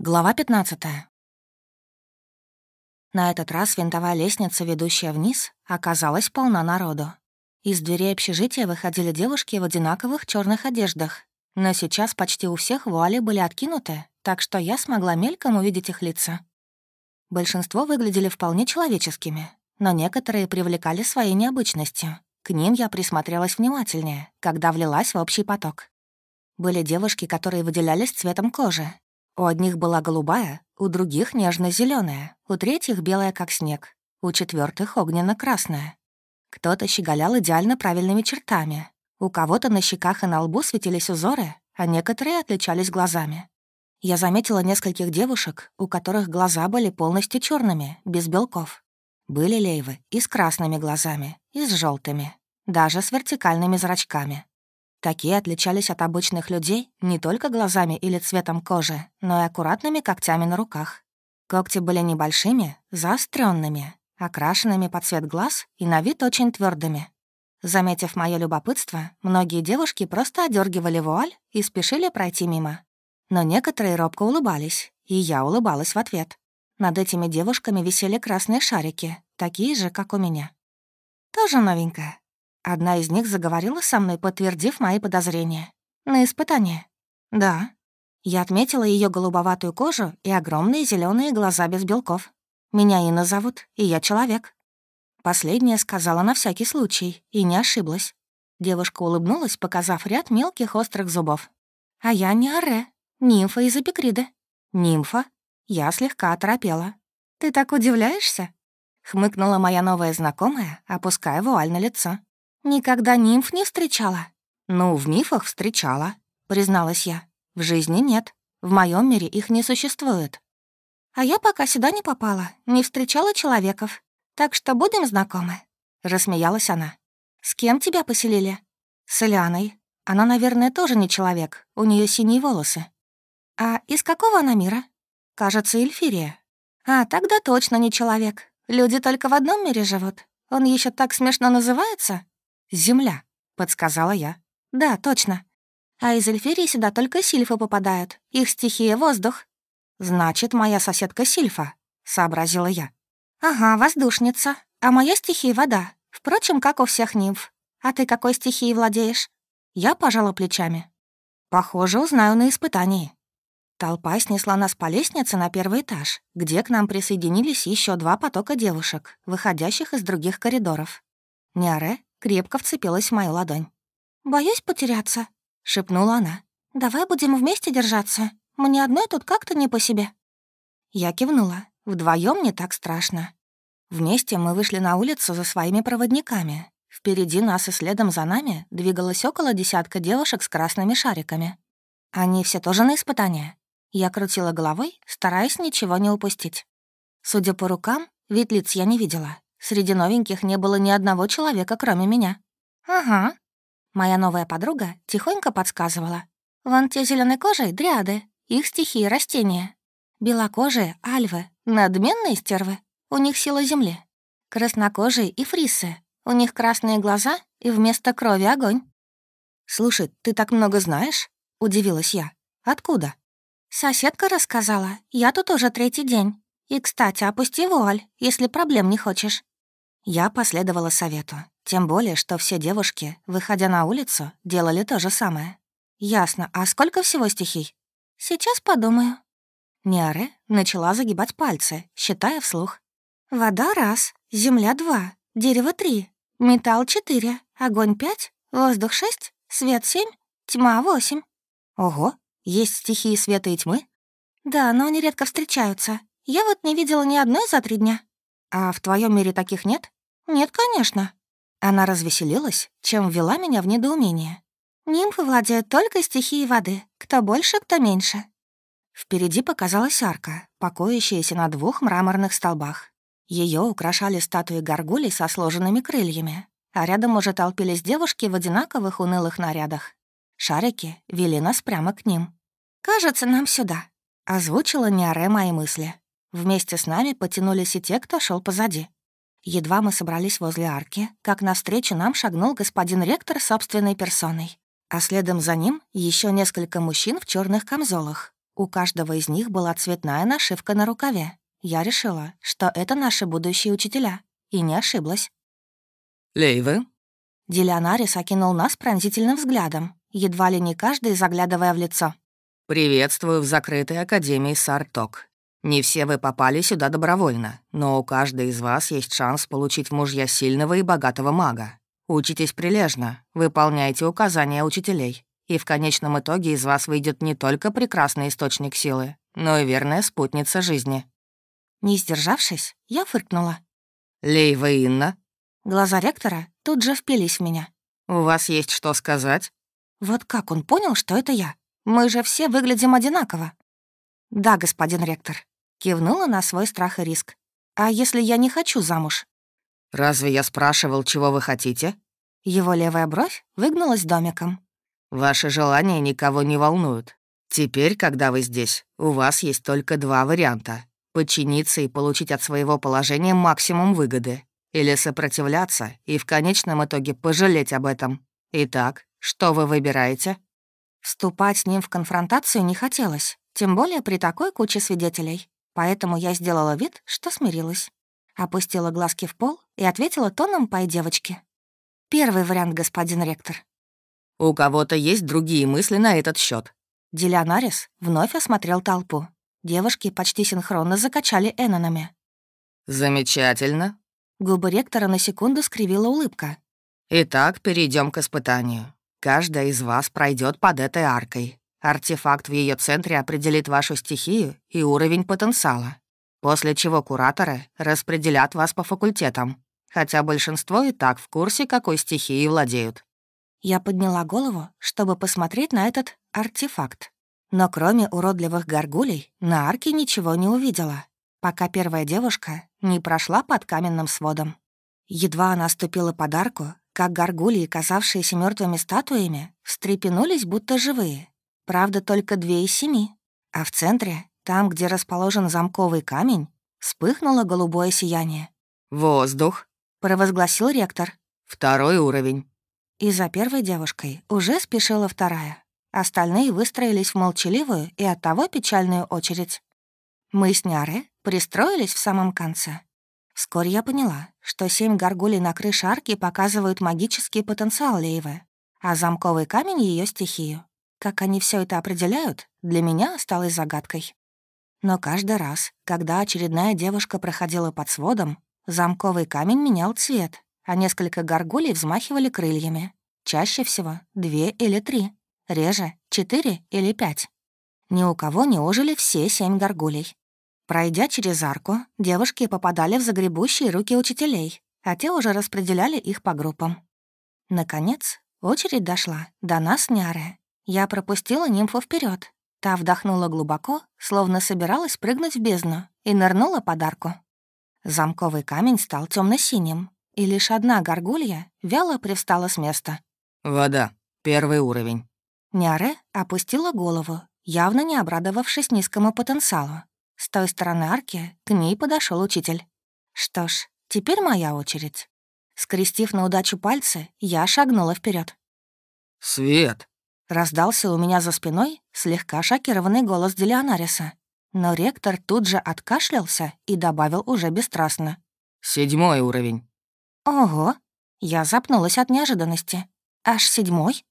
Глава 15. На этот раз винтовая лестница, ведущая вниз, оказалась полна народу. Из дверей общежития выходили девушки в одинаковых черных одеждах, но сейчас почти у всех вуали были откинуты, так что я смогла мельком увидеть их лица. Большинство выглядели вполне человеческими, но некоторые привлекали своей необычностью. К ним я присмотрелась внимательнее, когда влилась в общий поток. Были девушки, которые выделялись цветом кожи, у одних была голубая, у других нежно зеленая у третьих белая, как снег, у четвертых огненно красная Кто-то щеголял идеально правильными чертами, у кого-то на щеках и на лбу светились узоры, а некоторые отличались глазами. Я заметила нескольких девушек, у которых глаза были полностью черными, без белков. Были лейвы и с красными глазами, и с желтыми, даже с вертикальными зрачками. Такие отличались от обычных людей не только глазами или цветом кожи, но и аккуратными когтями на руках. Когти были небольшими, заостренными, окрашенными под цвет глаз и на вид очень твердыми. Заметив мое любопытство, многие девушки просто одергивали вуаль и спешили пройти мимо. Но некоторые робко улыбались, и я улыбалась в ответ. Над этими девушками висели красные шарики, такие же, как у меня. Тоже новенькая. Одна из них заговорила со мной, подтвердив мои подозрения. На испытание. Да. Я отметила ее голубоватую кожу и огромные зеленые глаза без белков. Меня Инна зовут, и я человек. Последняя сказала на всякий случай, и не ошиблась. Девушка улыбнулась, показав ряд мелких острых зубов. «А я не Аре, нимфа из Эпикриды». «Нимфа?» Я слегка оторопела. «Ты так удивляешься?» Хмыкнула моя новая знакомая, опуская вуаль на лицо. «Никогда нимф не встречала?» «Ну, в мифах встречала», — призналась я. «В жизни нет. В моем мире их не существует». «А я пока сюда не попала, не встречала человеков. Так что будем знакомы?» — рассмеялась она. «С кем тебя поселили?» «С Ильяной. Она, наверное, тоже не человек, у нее синие волосы». «А из какого она мира?» «Кажется, Эльфирия». «А, тогда точно не человек. Люди только в одном мире живут. Он еще так смешно называется?» «Земля», — подсказала я. «Да, точно. А из Эльфирии сюда только сильфы попадают. Их стихия — воздух». «Значит, моя соседка Сильфа», — сообразила я. «Ага, воздушница. А моя стихия — вода. Впрочем, как у всех нимф. А ты какой стихией владеешь?» Я пожала плечами. «Похоже, узнаю на испытании». Толпа снесла нас по лестнице на первый этаж, где к нам присоединились еще два потока девушек, выходящих из других коридоров. Няре крепко вцепилась в мою ладонь. «Боюсь потеряться», — шепнула она. «Давай будем вместе держаться. Мне одной тут как-то не по себе». Я кивнула. Вдвоем не так страшно. Вместе мы вышли на улицу за своими проводниками. Впереди нас и следом за нами двигалось около десятка девушек с красными шариками. Они все тоже на испытания. Я крутила головой, стараясь ничего не упустить. Судя по рукам, вид лиц я не видела, Среди новеньких не было ни одного человека, кроме меня. «Ага». Моя новая подруга тихонько подсказывала. «Вон те зеленой кожей — дриады, их стихии — растения. Белокожие — альвы, надменные стервы, у них сила земли. Краснокожие и фрисы, у них красные глаза и вместо крови огонь». «Слушай, ты так много знаешь?» — удивилась я. «Откуда?» «Соседка рассказала. Я тут уже третий день. И, кстати, опусти вуаль, если проблем не хочешь». Я последовала совету, тем более, что все девушки, выходя на улицу, делали то же самое. «Ясно. А сколько всего стихий?» «Сейчас подумаю». Ниаре начала загибать пальцы, считая вслух. «Вода — раз, земля — два, дерево — три, металл — четыре, огонь — пять, воздух — шесть, свет — семь, тьма — восемь». «Ого, есть стихии света и тьмы?» «Да, но они редко встречаются. Я вот не видела ни одной за три дня». «А в твоем мире таких нет?» «Нет, конечно». Она развеселилась, чем ввела меня в недоумение. «Нимфы владеют только стихией воды, кто больше, кто меньше». Впереди показалась арка, покоящаяся на двух мраморных столбах. Ее украшали статуи горгулей со сложенными крыльями, а рядом уже толпились девушки в одинаковых унылых нарядах. Шарики вели нас прямо к ним. «Кажется, нам сюда», — озвучила Ниаре мои мысли. Вместе с нами потянулись и те, кто шел позади. Едва мы собрались возле арки, как навстречу нам шагнул господин ректор собственной персоной, а следом за ним еще несколько мужчин в черных камзолах. У каждого из них была цветная нашивка на рукаве. Я решила, что это наши будущие учителя, и не ошиблась. «Лейвы?» Делионарис окинул нас пронзительным взглядом, едва ли не каждый заглядывая в лицо. «Приветствую в закрытой академии Сарток. Не все вы попали сюда добровольно, но у каждой из вас есть шанс получить в мужья сильного и богатого мага. Учитесь прилежно, выполняйте указания учителей, и в конечном итоге из вас выйдет не только прекрасный источник силы, но и верная спутница жизни». Не сдержавшись, я фыркнула. «Лейва Инна?» Глаза ректора тут же впились в меня. «У вас есть что сказать?» Вот как он понял, что это я? Мы же все выглядим одинаково. «Да, господин ректор», — кивнула на свой страх и риск. «А если я не хочу замуж?» «Разве я спрашивал, чего вы хотите?» Его левая бровь выгнулась домиком. «Ваши желания никого не волнуют. Теперь, когда вы здесь, у вас есть только два варианта — подчиниться и получить от своего положения максимум выгоды, или сопротивляться и в конечном итоге пожалеть об этом. Итак, что вы выбираете?» Вступать с ним в конфронтацию не хотелось, тем более при такой куче свидетелей. Поэтому я сделала вид, что смирилась. Опустила глазки в пол и ответила тоном пой девочки. «Первый вариант, господин ректор». «У кого-то есть другие мысли на этот счет. Делионарис вновь осмотрел толпу. Девушки почти синхронно закачали энонами. «Замечательно». Губы ректора на секунду скривила улыбка. «Итак, перейдем к испытанию. Каждая из вас пройдет под этой аркой. Артефакт в ее центре определит вашу стихию и уровень потенциала, после чего кураторы распределят вас по факультетам, хотя большинство и так в курсе, какой стихией владеют. Я подняла голову, чтобы посмотреть на этот артефакт. Но кроме уродливых горгулей на арке ничего не увидела, пока первая девушка не прошла под каменным сводом. Едва она ступила под арку, как горгульи, казавшиеся мертвыми статуями, встрепенулись, будто живые, Правда, только две из семи. А в центре, там, где расположен замковый камень, вспыхнуло голубое сияние. «Воздух», — провозгласил ректор. «Второй уровень». И за первой девушкой уже спешила вторая. Остальные выстроились в молчаливую и оттого печальную очередь. Мы с Няры пристроились в самом конце. Вскоре я поняла, что семь горгулей на крыше арки показывают магический потенциал Лейвы, а замковый камень — ее стихию. Как они все это определяют, для меня осталось загадкой. Но каждый раз, когда очередная девушка проходила под сводом, замковый камень менял цвет, а несколько горгулей взмахивали крыльями. Чаще всего две или три, реже четыре или пять. Ни у кого не ожили все семь горгулей. Пройдя через арку, девушки попадали в загребущие руки учителей, а те уже распределяли их по группам. Наконец, очередь дошла до нас, Няры, я пропустила нимфу вперед. Та вдохнула глубоко, словно собиралась прыгнуть в бездну, и нырнула подарку. Замковый камень стал темно синим и лишь одна горгулья вяло привстала с места. «Вода. Первый уровень». Няре опустила голову, явно не обрадовавшись низкому потенциалу. С той стороны арки к ней подошел учитель. Что ж, теперь моя очередь. Скрестив на удачу пальцы, я шагнула вперед. «Свет!» Раздался у меня за спиной слегка шокированный голос Делионариса. Но ректор тут же откашлялся и добавил уже бесстрастно. «Седьмой уровень». «Ого!» Я запнулась от неожиданности. «Аж седьмой?»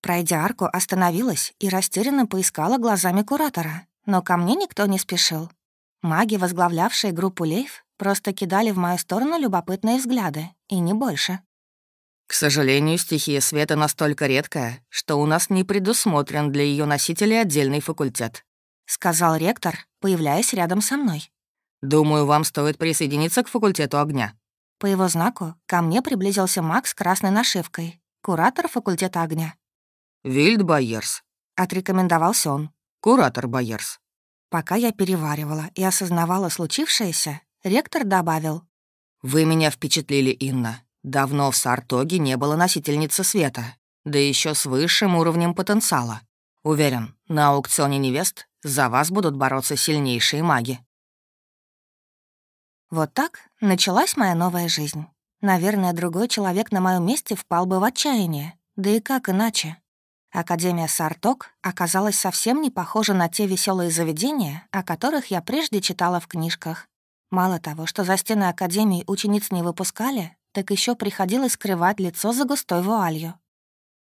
Пройдя арку, остановилась и растерянно поискала глазами куратора, но ко мне никто не спешил. Маги, возглавлявшие группу Лейв, просто кидали в мою сторону любопытные взгляды, и не больше. К сожалению, стихия света настолько редкая, что у нас не предусмотрен для ее носителей отдельный факультет», — сказал ректор, появляясь рядом со мной. «Думаю, вам стоит присоединиться к факультету огня». По его знаку ко мне приблизился Макс с красной нашивкой, куратор факультета огня. «Вильд Байерс», — отрекомендовался он. «Куратор Байерс». Пока я переваривала и осознавала случившееся, ректор добавил. «Вы меня впечатлили, Инна. Давно в Сартоге не было носительницы света, да еще с высшим уровнем потенциала. Уверен, на аукционе невест за вас будут бороться сильнейшие маги. Вот так началась моя новая жизнь. Наверное, другой человек на моем месте впал бы в отчаяние. Да и как иначе? Академия Сарток оказалась совсем не похожа на те веселые заведения, о которых я прежде читала в книжках. Мало того, что за стены Академии учениц не выпускали, так еще приходилось скрывать лицо за густой вуалью.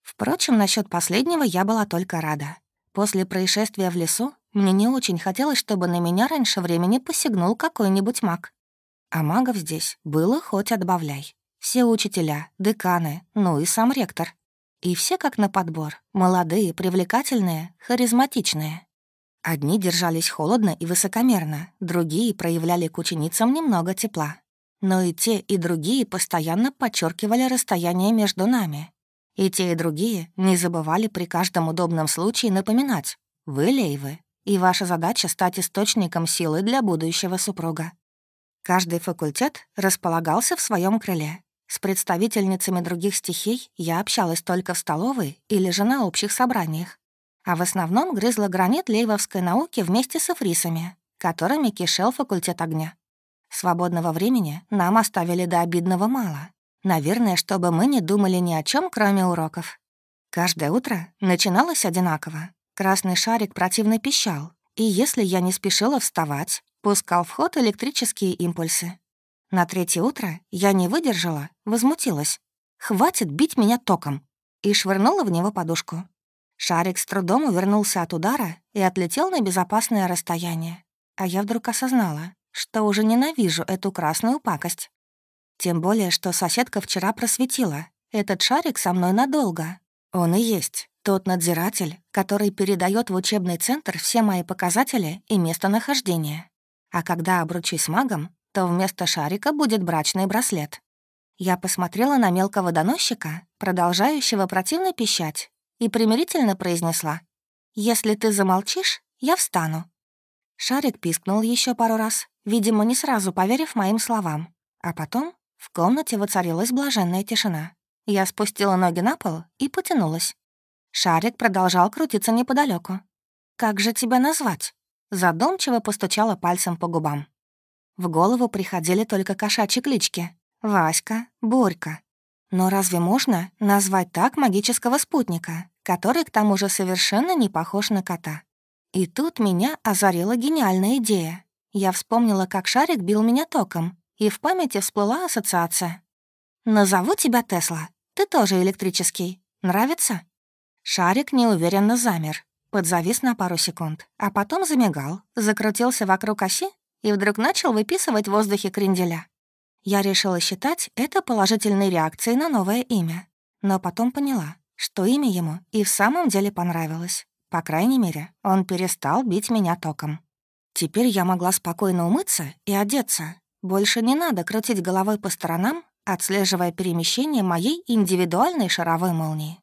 Впрочем, насчет последнего я была только рада. После происшествия в лесу мне не очень хотелось, чтобы на меня раньше времени посягнул какой-нибудь маг. А магов здесь было хоть отбавляй. Все учителя, деканы, ну и сам ректор. И все как на подбор. Молодые, привлекательные, харизматичные. Одни держались холодно и высокомерно, другие проявляли к ученицам немного тепла. Но и те, и другие постоянно подчеркивали расстояние между нами. И те, и другие не забывали при каждом удобном случае напоминать «Вы Лейвы, и ваша задача — стать источником силы для будущего супруга». Каждый факультет располагался в своем крыле. С представительницами других стихий я общалась только в столовой или же на общих собраниях, а в основном грызла гранит лейвовской науки вместе с эфрисами, которыми кишел факультет огня. Свободного времени нам оставили до обидного мало. Наверное, чтобы мы не думали ни о чем, кроме уроков. Каждое утро начиналось одинаково. Красный шарик противно пищал, и если я не спешила вставать, пускал в ход электрические импульсы. На третье утро я не выдержала, возмутилась. «Хватит бить меня током!» и швырнула в него подушку. Шарик с трудом увернулся от удара и отлетел на безопасное расстояние. А я вдруг осознала, что уже ненавижу эту красную пакость. Тем более, что соседка вчера просветила. Этот шарик со мной надолго. Он и есть тот надзиратель, который передает в учебный центр все мои показатели и местонахождение. А когда обручусь магом, то вместо шарика будет брачный браслет. Я посмотрела на мелкого доносчика, продолжающего противно пищать, и примирительно произнесла. «Если ты замолчишь, я встану». Шарик пискнул еще пару раз, видимо, не сразу поверив моим словам. А потом в комнате воцарилась блаженная тишина. Я спустила ноги на пол и потянулась. Шарик продолжал крутиться неподалеку. «Как же тебя назвать?» Задумчиво постучала пальцем по губам. В голову приходили только кошачьи клички. Васька, Борька. Но разве можно назвать так магического спутника, который к тому же совершенно не похож на кота? И тут меня озарила гениальная идея. Я вспомнила, как шарик бил меня током, и в памяти всплыла ассоциация. «Назову тебя Тесла. Ты тоже электрический. Нравится?» Шарик неуверенно замер, подзавис на пару секунд, а потом замигал, закрутился вокруг оси и вдруг начал выписывать в воздухе кренделя. Я решила считать это положительной реакцией на новое имя, но потом поняла, что имя ему и в самом деле понравилось. По крайней мере, он перестал бить меня током. Теперь я могла спокойно умыться и одеться, больше не надо крутить головой по сторонам, отслеживая перемещение моей индивидуальной шаровой молнии.